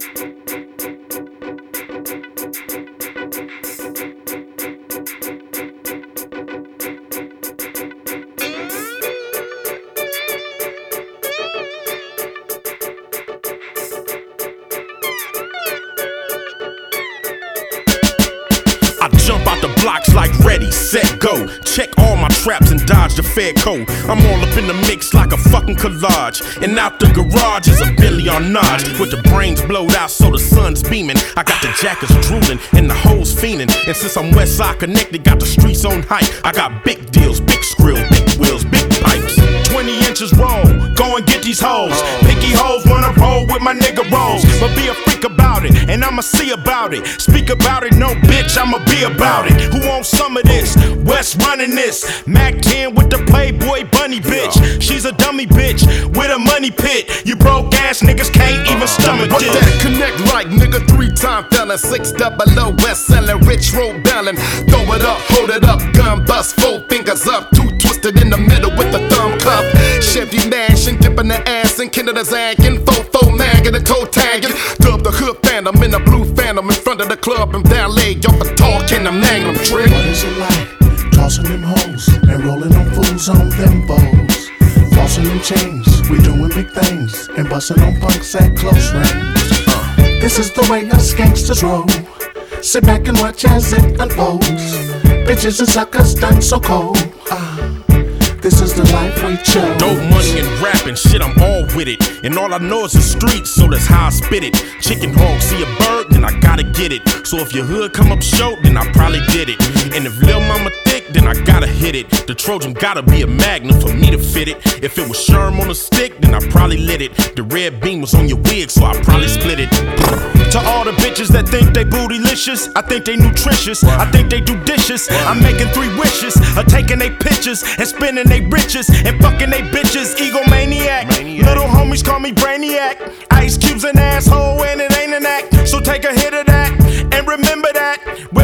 thank you blocks like ready, set, go. Check all my traps and dodge the Fed code. I'm all up in the mix like a fucking collage. And out the garage is a Billy on with the brains blowed out so the sun's beaming. I got the jackets drooling and the hoes fiending. And since I'm West Side connected, got the streets on hype. I got big deals, big skrills, big wheels, big pipes. 20 inches roll, go and get these hoes. Picky hoes wanna roll with my nigga rolls. But be a about it, and I'ma see about it. Speak about it, no bitch, I'ma be about it. Who wants some of this? West running this. Mack 10 with the Playboy bunny bitch. She's a dummy bitch with a money pit. You broke ass niggas can't even stomach What this. that connect like, nigga? Three time felon, six double O, west selling, rich road bellin'. Throw it up, hold it up, gun bust, four fingers up, two twisted in the middle with the thumb cup. Chevy mansion, dipping the ass and kinder the zagging, magging, the toe tagging. Dub the hood phantom in a blue phantom in front of the club and valet off a talk in the magnum trick. What is it like? Tossing them hoes and rolling on fools on them bows. Flossing them chains, we doing big things and busting on punks at close range. Uh, this is the way us gangsters roll. Sit back and watch as it unfolds. Bitches and suckers done so cold. Life. Dope money and rapping, shit, I'm all with it. And all I know is the streets, so that's how I spit it. Chicken hawk, see a bird, get it. So if your hood come up short, then I probably did it. And if Lil Mama thick, then I gotta hit it. The Trojan gotta be a magnum for me to fit it. If it was Sherm on a stick, then I probably lit it. The red beam was on your wig, so I probably split it. To all the bitches that think they bootylicious, I think they nutritious. I think they do dishes. I'm making three wishes of taking they pictures and spending they riches and fucking they bitches. Egomaniac. Little homies call me Brainiac. Ice cubes an asshole and it ain't an act. So take a hit of that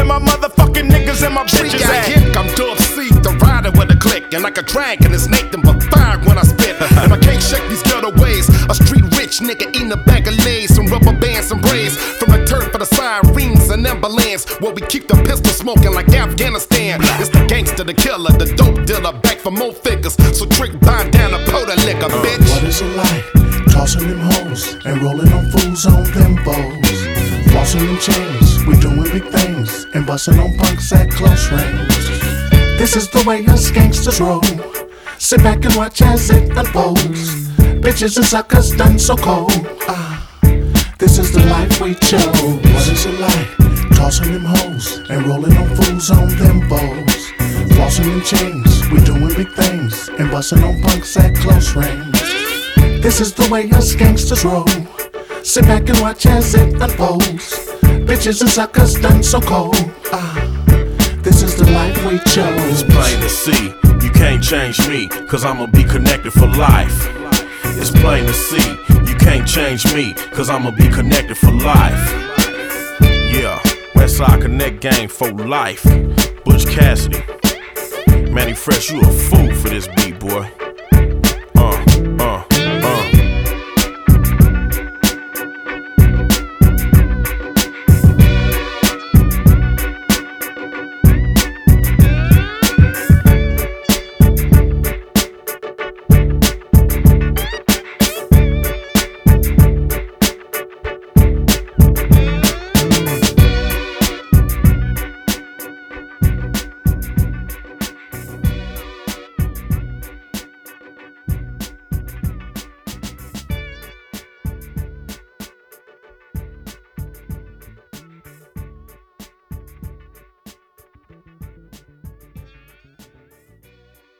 my motherfucking niggas and my Tree bitches got at. hit, I'm Dub C, the rider with a click. And like a dragon, it's Nathan but fire when I spit. and I can't shake these ghetto ways. A street rich nigga eating a bag of lays, some rubber bands and braids. From the turf for the sirens and ambulance. Where we keep the pistol smoking like Afghanistan. It's the gangster, the killer, the dope dealer, back for more figures. So trick bind down a powder liquor, uh, bitch. What is it like? Tossing them hoes and rolling on fools on them bows. Flossing them chains, we doing big things and busting on punks at close range. This is the way us gangsters roll. Sit back and watch as it unfolds. Bitches and suckers done so cold. Ah, this is the life we chose. What is it like? Tossing them hoes and rolling on fools on them bows. Flossing them chains, we doing big things and busting on punks at close range. This is the way us gangsters roll. Sit back and watch as it unfolds. Bitches and suckers done so cold. Ah, this is the life we chose. It's plain to see. You can't change me, cause I'ma be connected for life. It's plain to see. You can't change me, cause I'ma be connected for life. Yeah, Westside Connect Gang for life. Butch Cassidy. Manny Fresh, you a fool for this beat, boy.